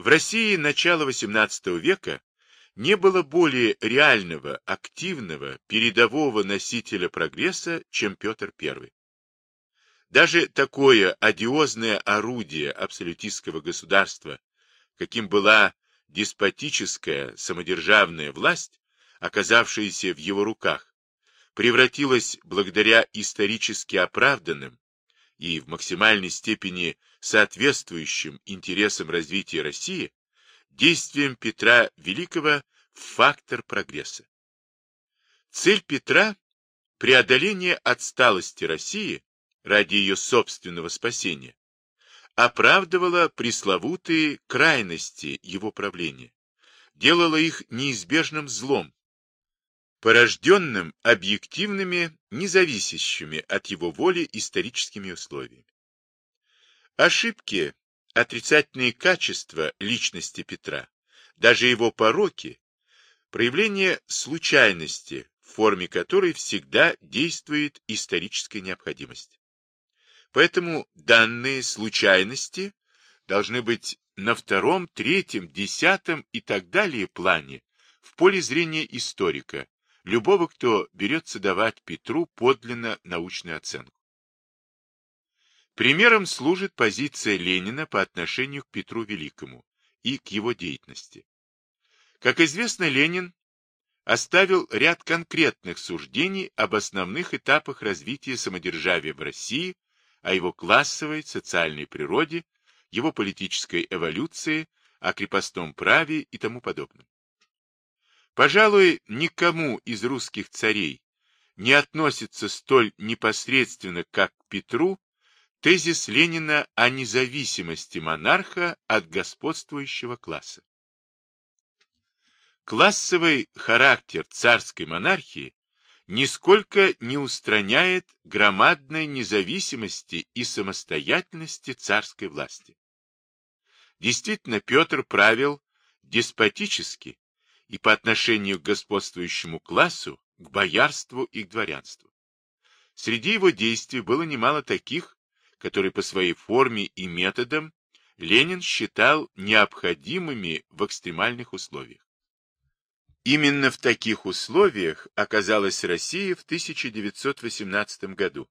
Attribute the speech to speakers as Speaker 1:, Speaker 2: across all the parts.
Speaker 1: В России начала XVIII века не было более реального, активного, передового носителя прогресса, чем Петр I. Даже такое одиозное орудие абсолютистского государства, каким была деспотическая самодержавная власть, оказавшаяся в его руках, превратилось благодаря исторически оправданным и в максимальной степени соответствующим интересам развития России действием Петра Великого фактор прогресса. Цель Петра – преодоление отсталости России ради ее собственного спасения, оправдывала пресловутые крайности его правления, делала их неизбежным злом, порожденным объективными, независящими от его воли историческими условиями. Ошибки, отрицательные качества личности Петра, даже его пороки, проявление случайности, в форме которой всегда действует историческая необходимость. Поэтому данные случайности должны быть на втором, третьем, десятом и так далее плане в поле зрения историка, любого, кто берется давать Петру подлинно научную оценку. Примером служит позиция Ленина по отношению к Петру Великому и к его деятельности. Как известно, Ленин оставил ряд конкретных суждений об основных этапах развития самодержавия в России о его классовой, социальной природе, его политической эволюции, о крепостном праве и тому подобном. Пожалуй, никому из русских царей не относится столь непосредственно, как к Петру, тезис Ленина о независимости монарха от господствующего класса. Классовый характер царской монархии нисколько не устраняет громадной независимости и самостоятельности царской власти. Действительно, Петр правил деспотически и по отношению к господствующему классу, к боярству и к дворянству. Среди его действий было немало таких, которые по своей форме и методам Ленин считал необходимыми в экстремальных условиях. Именно в таких условиях оказалась Россия в 1918 году,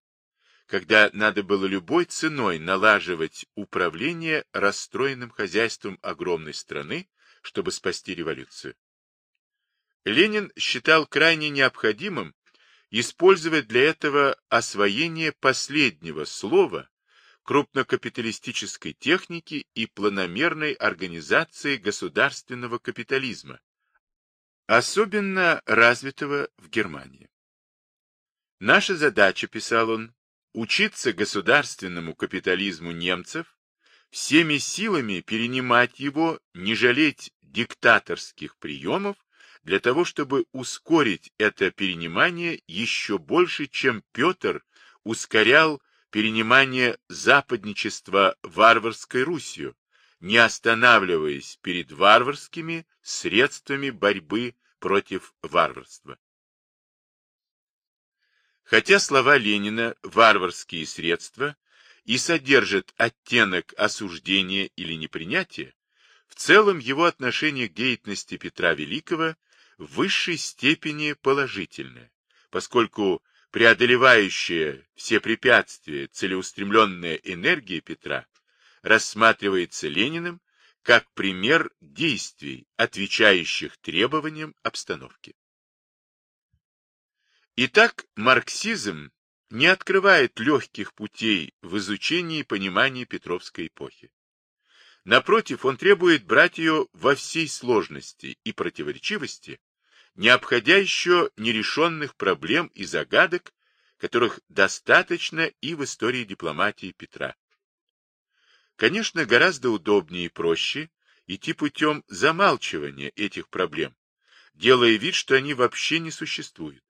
Speaker 1: когда надо было любой ценой налаживать управление расстроенным хозяйством огромной страны, чтобы спасти революцию. Ленин считал крайне необходимым использовать для этого освоение последнего слова крупнокапиталистической техники и планомерной организации государственного капитализма, особенно развитого в Германии. Наша задача, писал он, учиться государственному капитализму немцев, всеми силами перенимать его, не жалеть диктаторских приемов, для того, чтобы ускорить это перенимание еще больше, чем Петр ускорял перенимание западничества варварской Русью, не останавливаясь перед варварскими средствами борьбы против варварства. Хотя слова Ленина «варварские средства» и содержат оттенок осуждения или непринятия, в целом его отношение к деятельности Петра Великого в высшей степени положительное, поскольку преодолевающая все препятствия целеустремленная энергия Петра рассматривается Лениным как пример действий, отвечающих требованиям обстановки. Итак, марксизм не открывает легких путей в изучении и понимании Петровской эпохи. Напротив, он требует брать ее во всей сложности и противоречивости, не обходя еще нерешенных проблем и загадок, которых достаточно и в истории дипломатии Петра. Конечно, гораздо удобнее и проще идти путем замалчивания этих проблем, делая вид, что они вообще не существуют.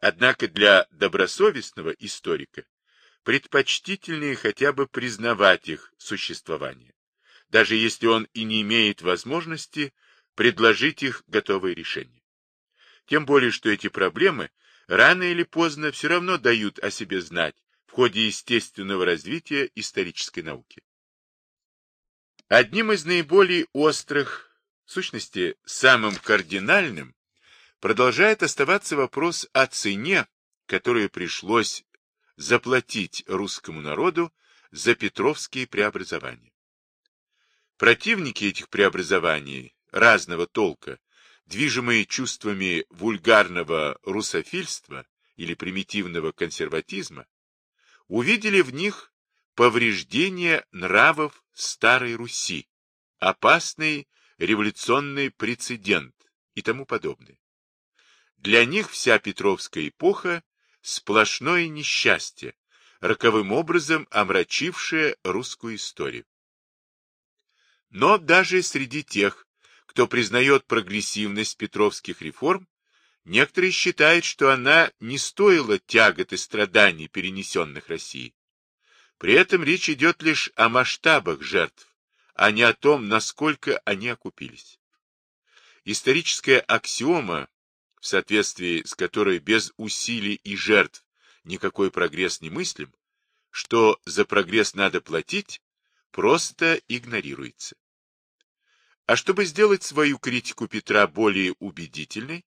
Speaker 1: Однако для добросовестного историка предпочтительнее хотя бы признавать их существование, даже если он и не имеет возможности предложить их готовые решения. Тем более, что эти проблемы рано или поздно все равно дают о себе знать в ходе естественного развития исторической науки. Одним из наиболее острых, в сущности, самым кардинальным, продолжает оставаться вопрос о цене, которую пришлось заплатить русскому народу за Петровские преобразования. Противники этих преобразований разного толка, движимые чувствами вульгарного русофильства или примитивного консерватизма, увидели в них повреждение нравов Старой Руси, опасный революционный прецедент и тому подобное. Для них вся Петровская эпоха – сплошное несчастье, роковым образом омрачившее русскую историю. Но даже среди тех, кто признает прогрессивность петровских реформ, некоторые считают, что она не стоила тягот и страданий, перенесенных Россией. При этом речь идет лишь о масштабах жертв, а не о том, насколько они окупились. Историческая аксиома, в соответствии с которой без усилий и жертв никакой прогресс не мыслим, что за прогресс надо платить, просто игнорируется. А чтобы сделать свою критику Петра более убедительной,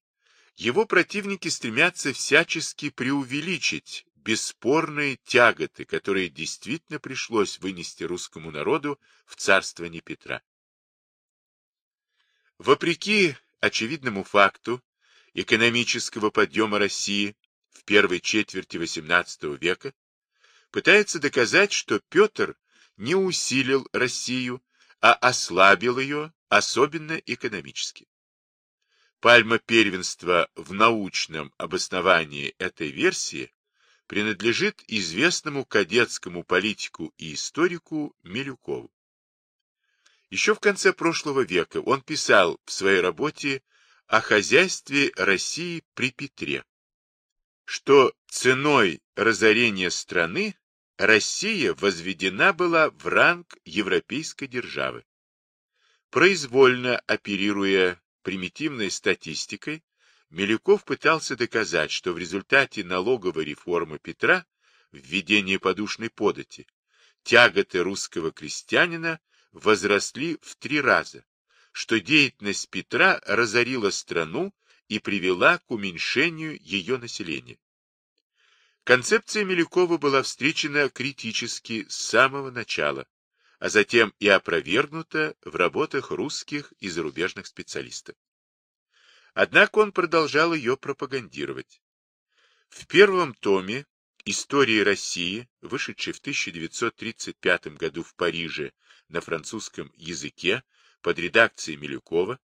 Speaker 1: его противники стремятся всячески преувеличить бесспорные тяготы, которые действительно пришлось вынести русскому народу в царствовании Петра. Вопреки очевидному факту экономического подъема России в первой четверти XVIII века, пытается доказать, что Петр не усилил Россию, а ослабил ее, особенно экономически. Пальма первенства в научном обосновании этой версии принадлежит известному кадетскому политику и историку Милюкову. Еще в конце прошлого века он писал в своей работе о хозяйстве России при Петре, что ценой разорения страны Россия возведена была в ранг европейской державы. Произвольно оперируя примитивной статистикой, Милюков пытался доказать, что в результате налоговой реформы Петра, введения подушной подати, тяготы русского крестьянина возросли в три раза, что деятельность Петра разорила страну и привела к уменьшению ее населения. Концепция Милюкова была встречена критически с самого начала, а затем и опровергнута в работах русских и зарубежных специалистов. Однако он продолжал ее пропагандировать. В первом томе «Истории России», вышедшей в 1935 году в Париже на французском языке под редакцией Милюкова,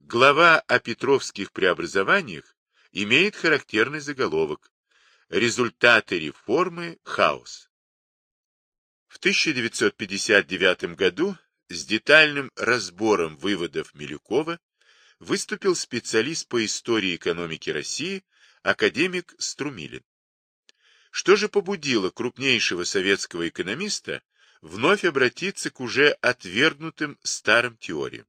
Speaker 1: глава о петровских преобразованиях имеет характерный заголовок Результаты реформы – хаос. В 1959 году с детальным разбором выводов Милюкова выступил специалист по истории экономики России, академик Струмилин. Что же побудило крупнейшего советского экономиста вновь обратиться к уже отвергнутым старым теориям?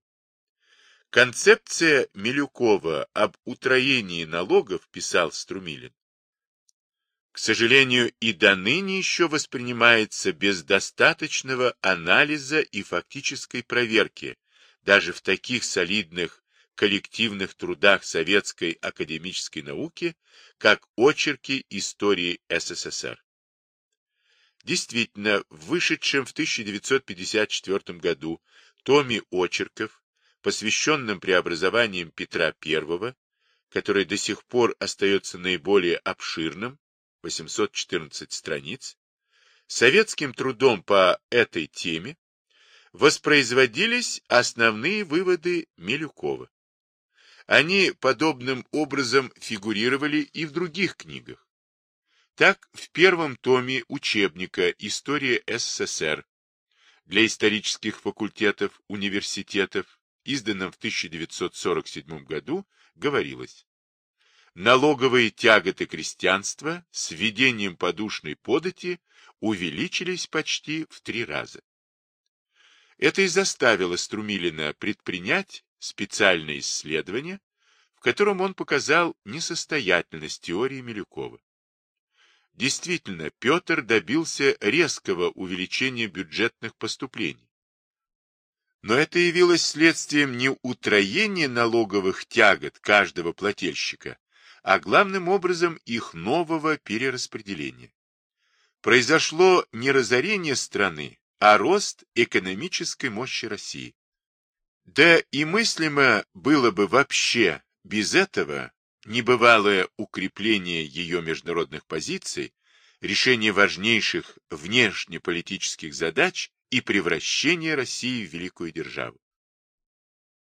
Speaker 1: Концепция Милюкова об утроении налогов, писал Струмилин, к сожалению, и до ныне еще воспринимается без достаточного анализа и фактической проверки, даже в таких солидных коллективных трудах советской академической науки, как очерки истории СССР. Действительно, в вышедшем в 1954 году томе очерков, посвященном преобразованиям Петра I, который до сих пор остается наиболее обширным, 814 страниц, советским трудом по этой теме воспроизводились основные выводы Милюкова. Они подобным образом фигурировали и в других книгах. Так, в первом томе учебника «История СССР» для исторических факультетов университетов, изданном в 1947 году, говорилось налоговые тяготы крестьянства с введением подушной подати увеличились почти в три раза. Это и заставило Струмилина предпринять специальное исследование, в котором он показал несостоятельность теории Милюкова. Действительно, Петр добился резкого увеличения бюджетных поступлений, Но это явилось следствием не утроения налоговых тягот каждого плательщика, а главным образом их нового перераспределения. Произошло не разорение страны, а рост экономической мощи России. Да и мыслимо было бы вообще без этого небывалое укрепление ее международных позиций, решение важнейших внешнеполитических задач и превращение России в великую державу.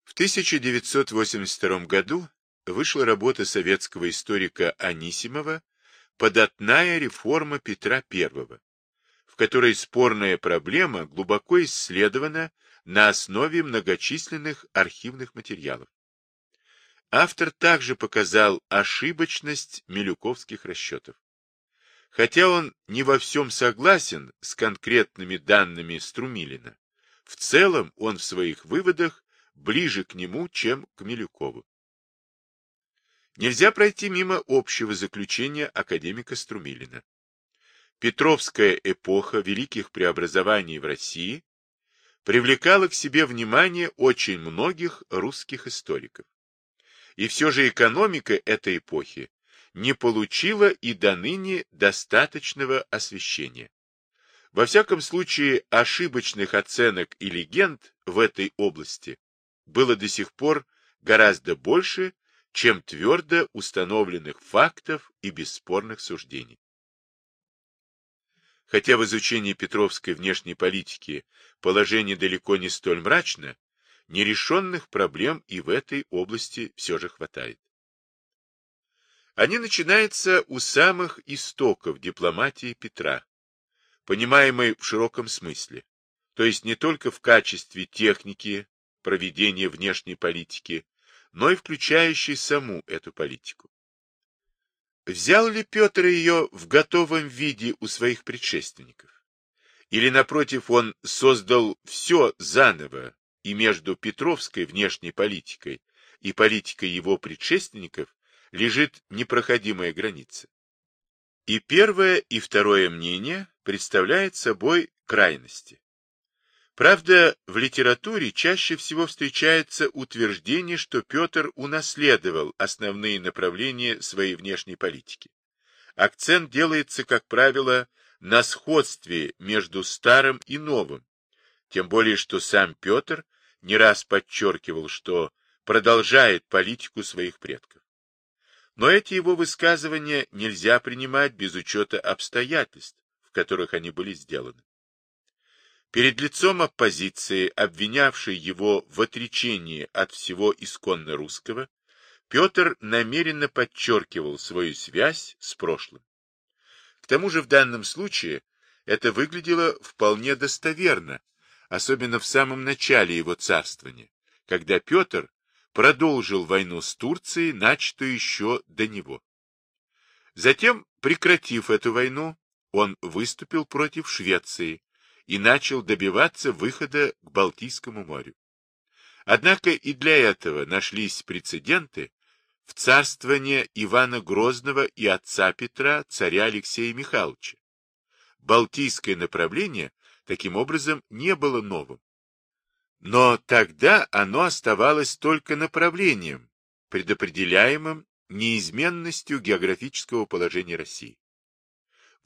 Speaker 1: В 1982 году вышла работа советского историка Анисимова «Податная реформа Петра I», в которой спорная проблема глубоко исследована на основе многочисленных архивных материалов. Автор также показал ошибочность милюковских расчетов. Хотя он не во всем согласен с конкретными данными Струмилина, в целом он в своих выводах ближе к нему, чем к Милюкову. Нельзя пройти мимо общего заключения академика Струмилина. Петровская эпоха великих преобразований в России привлекала к себе внимание очень многих русских историков. И все же экономика этой эпохи не получила и до ныне достаточного освещения. Во всяком случае, ошибочных оценок и легенд в этой области было до сих пор гораздо больше, чем твердо установленных фактов и бесспорных суждений. Хотя в изучении Петровской внешней политики положение далеко не столь мрачно, нерешенных проблем и в этой области все же хватает. Они начинаются у самых истоков дипломатии Петра, понимаемой в широком смысле, то есть не только в качестве техники проведения внешней политики, но и включающей саму эту политику. Взял ли Петр ее в готовом виде у своих предшественников? Или, напротив, он создал все заново, и между Петровской внешней политикой и политикой его предшественников лежит непроходимая граница. И первое, и второе мнение представляют собой крайности. Правда, в литературе чаще всего встречается утверждение, что Петр унаследовал основные направления своей внешней политики. Акцент делается, как правило, на сходстве между старым и новым, тем более что сам Петр не раз подчеркивал, что продолжает политику своих предков. Но эти его высказывания нельзя принимать без учета обстоятельств, в которых они были сделаны. Перед лицом оппозиции, обвинявшей его в отречении от всего исконно русского, Петр намеренно подчеркивал свою связь с прошлым. К тому же в данном случае это выглядело вполне достоверно, особенно в самом начале его царствования, когда Петр продолжил войну с Турцией, начатую еще до него. Затем, прекратив эту войну, он выступил против Швеции и начал добиваться выхода к Балтийскому морю. Однако и для этого нашлись прецеденты в царствование Ивана Грозного и отца Петра, царя Алексея Михайловича. Балтийское направление таким образом не было новым. Но тогда оно оставалось только направлением, предопределяемым неизменностью географического положения России.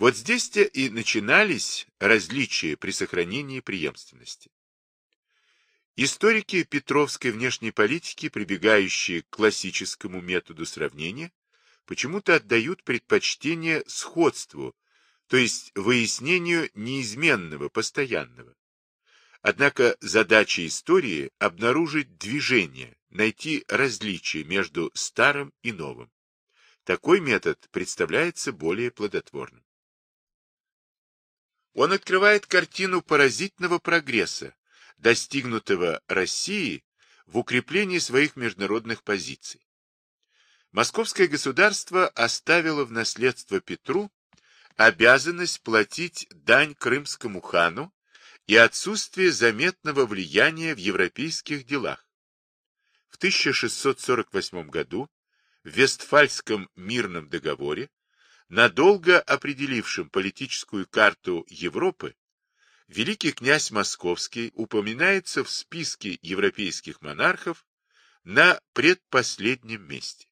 Speaker 1: Вот здесь-то и начинались различия при сохранении преемственности. Историки Петровской внешней политики, прибегающие к классическому методу сравнения, почему-то отдают предпочтение сходству то есть выяснению неизменного, постоянного. Однако задача истории – обнаружить движение, найти различие между старым и новым. Такой метод представляется более плодотворным. Он открывает картину поразительного прогресса, достигнутого Россией в укреплении своих международных позиций. Московское государство оставило в наследство Петру обязанность платить дань крымскому хану и отсутствие заметного влияния в европейских делах. В 1648 году в Вестфальском мирном договоре, надолго определившем политическую карту Европы, великий князь Московский упоминается в списке европейских монархов на предпоследнем месте.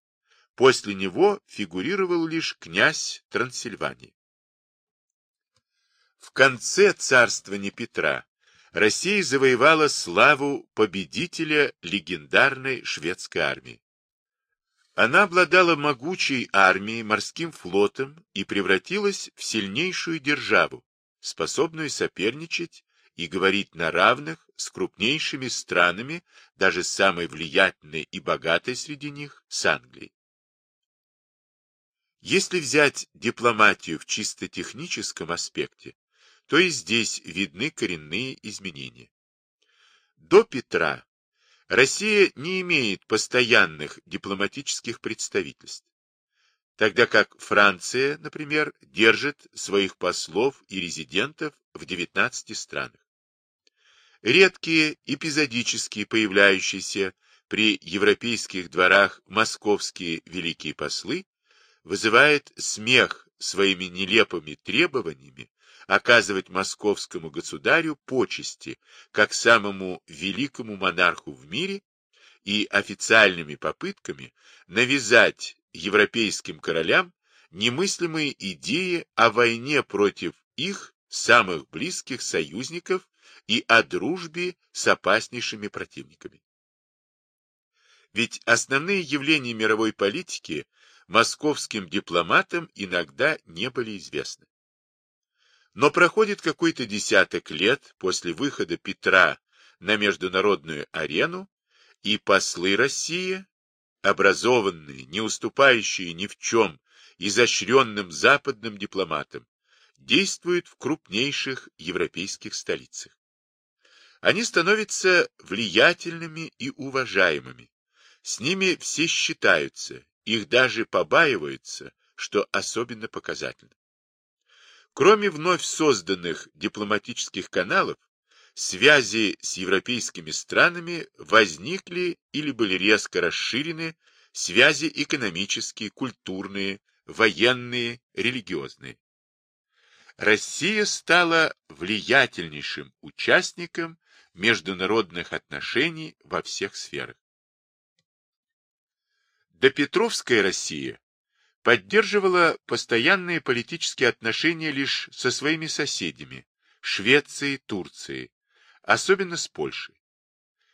Speaker 1: После него фигурировал лишь князь Трансильвании. В конце царствования Петра Россия завоевала славу победителя легендарной шведской армии. Она обладала могучей армией, морским флотом и превратилась в сильнейшую державу, способную соперничать и говорить на равных с крупнейшими странами, даже самой влиятельной и богатой среди них, с Англией. Если взять дипломатию в чисто техническом аспекте, то и здесь видны коренные изменения. До Петра Россия не имеет постоянных дипломатических представительств, тогда как Франция, например, держит своих послов и резидентов в 19 странах. Редкие, эпизодически появляющиеся при европейских дворах московские великие послы вызывают смех своими нелепыми требованиями оказывать московскому государю почести, как самому великому монарху в мире, и официальными попытками навязать европейским королям немыслимые идеи о войне против их самых близких союзников и о дружбе с опаснейшими противниками. Ведь основные явления мировой политики московским дипломатам иногда не были известны. Но проходит какой-то десяток лет после выхода Петра на международную арену, и послы России, образованные, не уступающие ни в чем изощренным западным дипломатам, действуют в крупнейших европейских столицах. Они становятся влиятельными и уважаемыми. С ними все считаются, их даже побаиваются, что особенно показательно. Кроме вновь созданных дипломатических каналов, связи с европейскими странами возникли или были резко расширены связи экономические, культурные, военные, религиозные. Россия стала влиятельнейшим участником международных отношений во всех сферах. Допетровская Россия поддерживала постоянные политические отношения лишь со своими соседями – Швецией, Турцией, особенно с Польшей.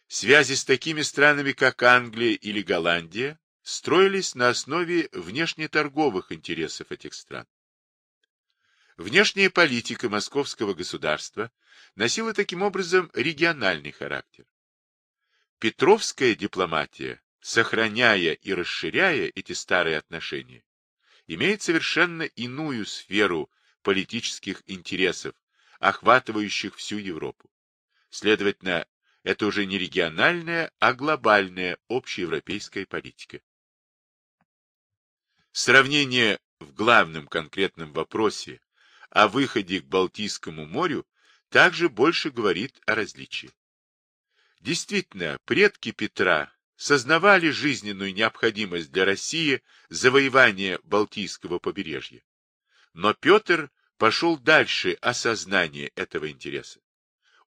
Speaker 1: Связи с такими странами, как Англия или Голландия, строились на основе внешнеторговых интересов этих стран. Внешняя политика московского государства носила таким образом региональный характер. Петровская дипломатия, сохраняя и расширяя эти старые отношения, имеет совершенно иную сферу политических интересов, охватывающих всю Европу. Следовательно, это уже не региональная, а глобальная общеевропейская политика. Сравнение в главном конкретном вопросе о выходе к Балтийскому морю также больше говорит о различии. Действительно, предки Петра сознавали жизненную необходимость для России завоевания Балтийского побережья. Но Петр пошел дальше осознания этого интереса.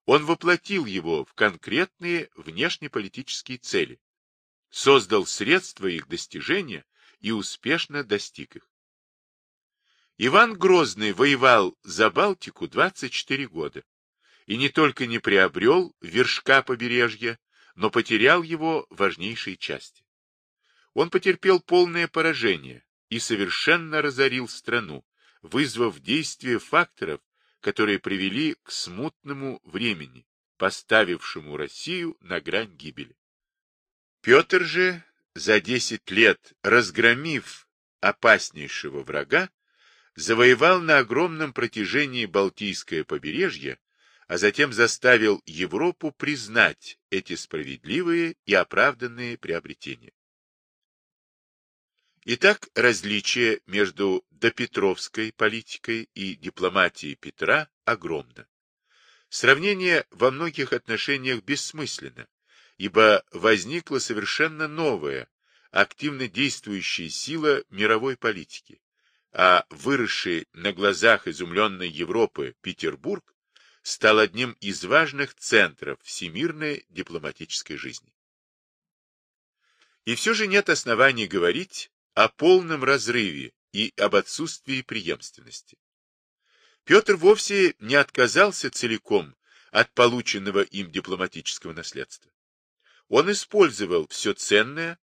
Speaker 1: Он воплотил его в конкретные внешнеполитические цели, создал средства их достижения и успешно достиг их. Иван Грозный воевал за Балтику 24 года и не только не приобрел вершка побережья, но потерял его важнейшие части. Он потерпел полное поражение и совершенно разорил страну, вызвав действие факторов, которые привели к смутному времени, поставившему Россию на грань гибели. Петр же, за десять лет разгромив опаснейшего врага, завоевал на огромном протяжении Балтийское побережье а затем заставил Европу признать эти справедливые и оправданные приобретения. Итак, различие между допетровской политикой и дипломатией Петра огромно. Сравнение во многих отношениях бессмысленно, ибо возникла совершенно новая, активно действующая сила мировой политики, а выросший на глазах изумленной Европы Петербург стал одним из важных центров всемирной дипломатической жизни. И все же нет оснований говорить о полном разрыве и об отсутствии преемственности. Петр вовсе не отказался целиком от полученного им дипломатического наследства. Он использовал все ценное,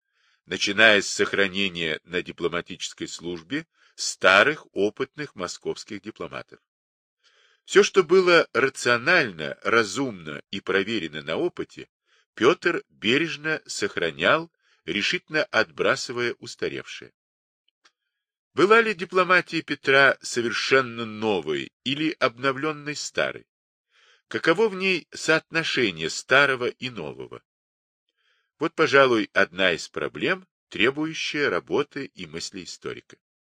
Speaker 1: начиная с сохранения на дипломатической службе старых опытных московских дипломатов. Все, что было рационально, разумно и проверено на опыте, Петр бережно сохранял, решительно отбрасывая устаревшее. Была ли дипломатия Петра совершенно новой или обновленной старой? Каково в ней соотношение старого и нового? Вот, пожалуй, одна из проблем, требующая работы и мысли историка.